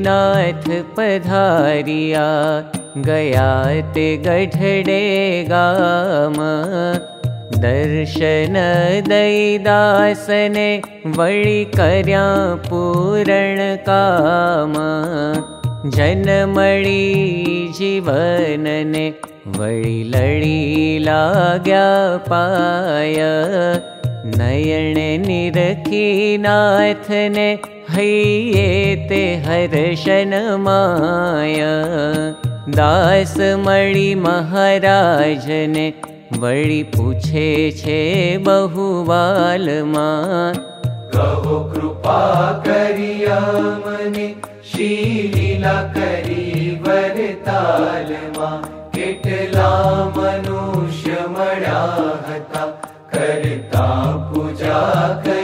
नाथ पधारिया गया ते गढडे गाम। दर्शन वळि कर्या पूरण जनमळि जीवनने वळि लळि लाग्या पाय। नयन निरखी नाथने हर्षन माय। दास मणि महाराजने वळि पूछे छे बहुवाल मा। कहो कृपा करिया मने शीलीला करी वरताल मा। केटला मनुष्य मळ्या हता करता पूजा कई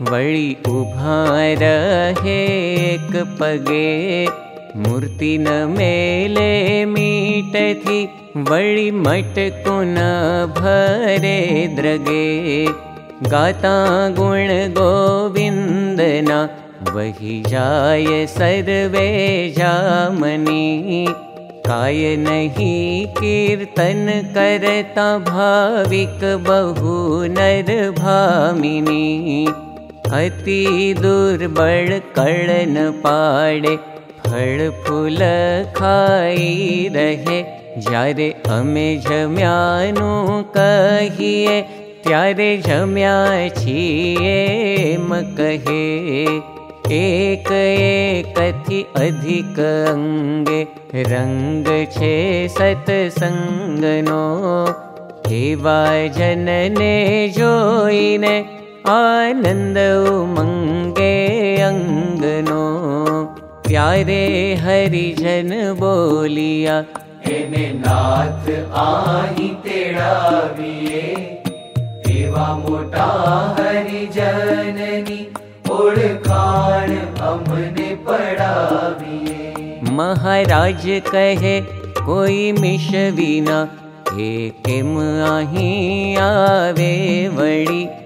वळी उभा रहे एक पगे। मूर्ति न मेले मीट थी वळी मटको न भरे द्रगे। गाता गुण गोविंदना वही जाय सर्वे जामनी। काय नहीं कीर्तन करता भाविक बहु नर भामिनी अति दुर्बल कळन पाडे फल फूल खाई रहे। जारे अमे जम्यानु कहिए त्यारे जम्या छिए म कहे। एक एक थी अधिक अंगे रंग छे सत्संगनो। एवा जनने जोईने आनन्द उमङ्गे अङ्गनो। प्यारे हरिजन बोलिया। एने नाथ आही तेरा विये। एवा मोटा हरिजननी ओळखाण अमने बोलिया महाराज कहे कोई मिश विना हे किम आही आवे वणि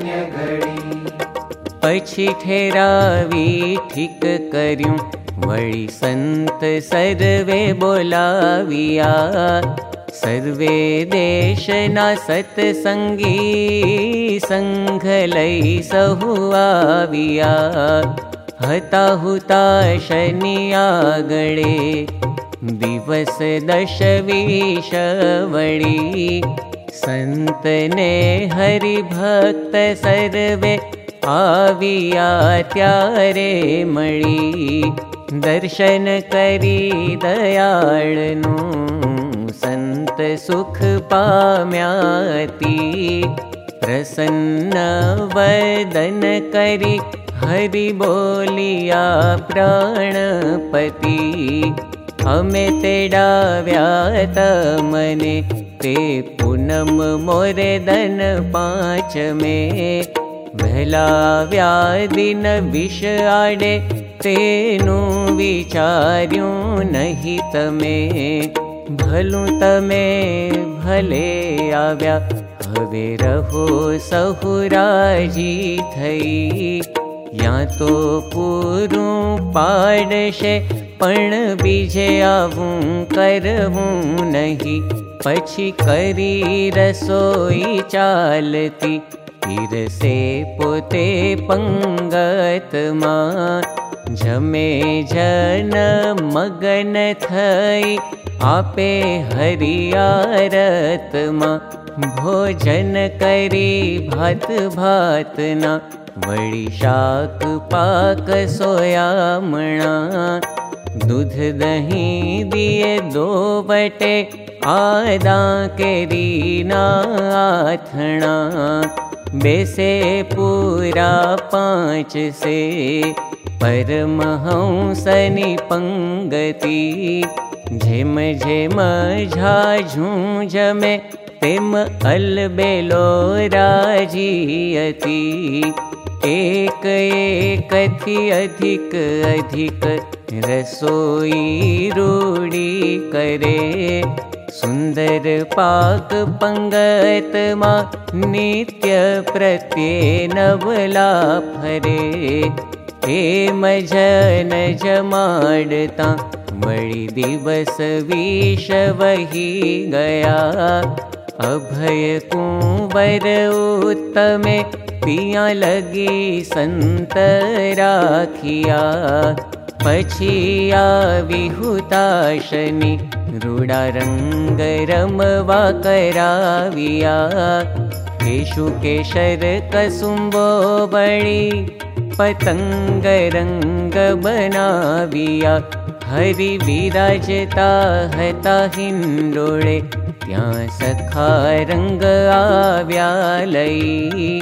પછી ઠેરાવી ઠીક કર્યું વળી સંત સર્વે બોલાવ્યા સર્વે દેશના સત્સંગી સંઘ લઈ સહુ આવ્યા હતા હુતા શનિ આગળે દિવસ દશ વીશ વળી સંતને હરિભક્ત સર્વે આવ્યા ત્યારે મળી દર્શન કરી દયાળનું સંત સુખ પામ્યાતી પ્રસન્ન વદન કરી હરિ બોલિયા પ્રાણપતિ અમે તેડાવ્યા તમને તે પૂનમ મોરે દન પાંચ મે વહેલા વ્યાદિન વિષ આડે તેનું વિચાર્યું નહીં તમે ભલું તમે ભલે આવ્યા હવે રહો સહુરાજી થઈ યા તો પૂરું પાડશે પણ બીજે આવું કરવું નહીં પછી કરી રસોઈ ચાલતી ीर पोते पङ्गतमा जमे जन मगन थै आपे हरित मा। भोजन करि भातना वी शाक पाक सोयामणा दूध दही दिय दोबटे आदा करिनाथणा बेसे पूरा पाँच से परमहंसनि पंगति। झेम झेम झाझूं जमे तेम अलबेलो राजियति एक एक थी अधिक अधिक रसोई करे। सुन्दर पाक पंगत मा नित्य प्रत्ये नवला फरे। एम जन जमाडता वळी दिवस विष वही गया। अभय कुंवर उत्तमे पिया लगी संत राखिया। पछिया विहुता शनि रूडा रंग रमवा कराविया। केशु केशर कसुम्बो बड़ी पतंग रंग बनाविया। हरि विराजता हता हिंडोळे त्या सखा रंग लई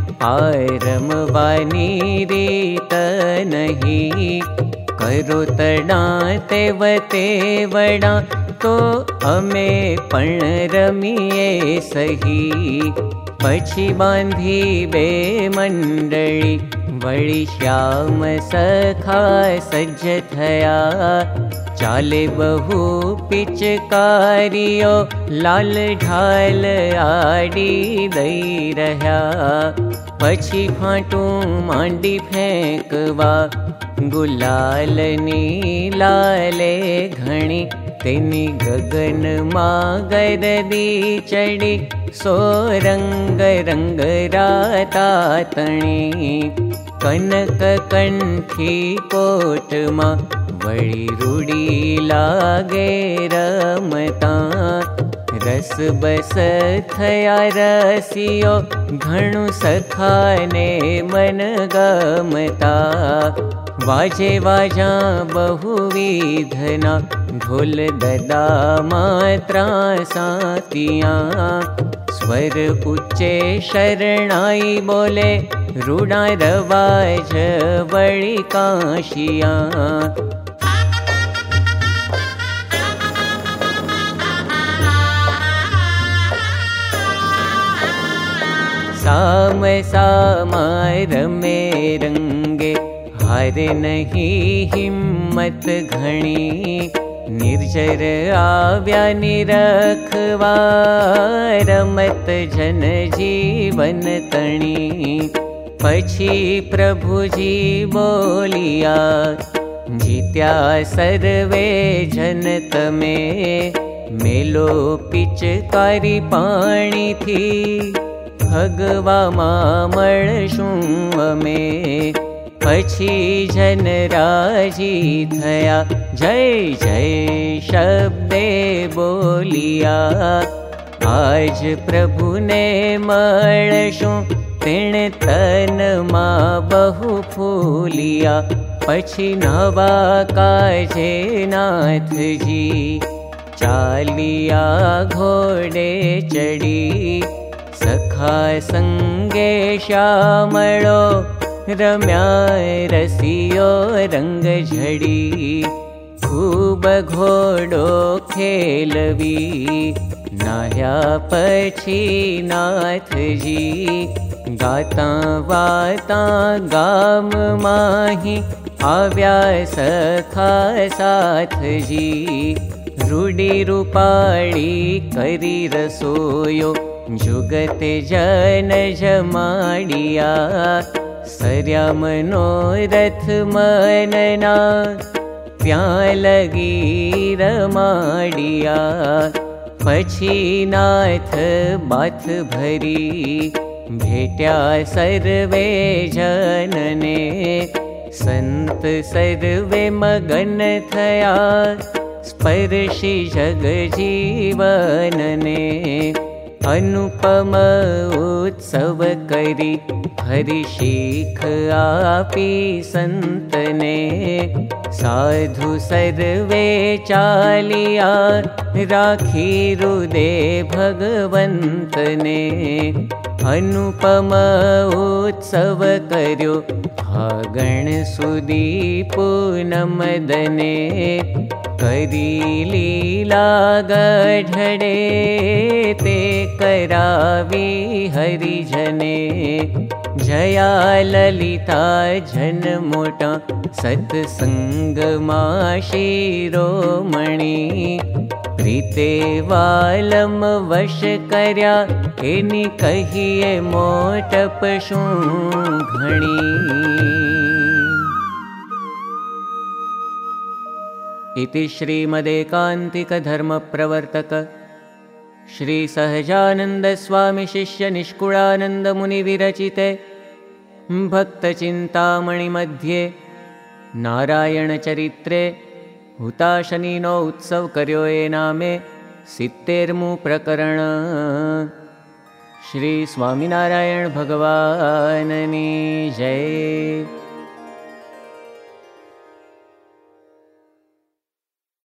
आरमवानी रीत नहीं। करो तड़ा तेवते वड़ा तो अमे पण रमीए सही। पछी बांधी बे मंडली वळि श्याम सखा सज्ज थया। चाले बहु पिचकारियो लाल ढाल आडी दई रह्या। पछी फाटू मांडी फेंकवा गुलालनी लाले घणी। तेनी गगन चढ़ी सो तणी कनक कंठी कोट मा वड़ी रूड़ी लागे रमता। रस बस थया रसियो घणु सखाने मन गमता वाजे वाजा बहुविधना ढोल ददा मात्रा सातिया स्वर उच्चे शरणाई बोले रूडा रवाज बड़ी काशिया। साम सामार में रंगे नहीं हिम्मत घणी निर्जर आव्या निरखवा रमत जन जीवन तणी। पछी प्रभुजी बोलिया जीत्या सर्वे जन तमे। मेलो पिचकारी पाणी थी भगवा मळशुं अमे राजी थया। जय जय शब्दे बोलिया। आज प्रभु ने मळशुं तेण तन मा बहु फूलिया। पछी नवा काजे नाथ जी चालिया घोड़े चढ़ी सखा श्यामलो रम्या रसियो रंग झड़ी खूब घोड़ो खेलवी नाया पछी नाथ जी गाता वाता गाम माही आव्या सखा साथजी रूडी रूपाळी करी रसोयो जुगते जन जमाडिया मनोरथ मनना प्या लगी रमाडिया पछी नाथ बाथ भरी भेट्या सर्वे जनने संत सर्वे मगन स्पर्शी जग जीवनने अनुपम उत्सव करी। हरि शीख आपी संतने। साधु सर्वे चालिया राखी रुदे भगवन्तने। अनुपम उत्सव कर्यो फागण सुदी पूनमदने करी लीला गढडे ते करावी हरिजने। जया ललिता जन मोटा सत्सङ्गमा शिरोमणि प्रीते वालम वश कर्या एनी कहिए मोटप घणी इति श्रीमदेकान्तिकधर्मप्रवर्तक। श्रीसहजानन्दस्वामिशिष्यनिष्कुळानन्दमुनिविरचिते भक्तचिन्तामणिमध्ये नारायणचरित्रे हुताशनिनो उत्सव कर्यो ये नामे सित्तेर्मु प्रकरण। श्रीस्वामिनारायणभगवाननी जय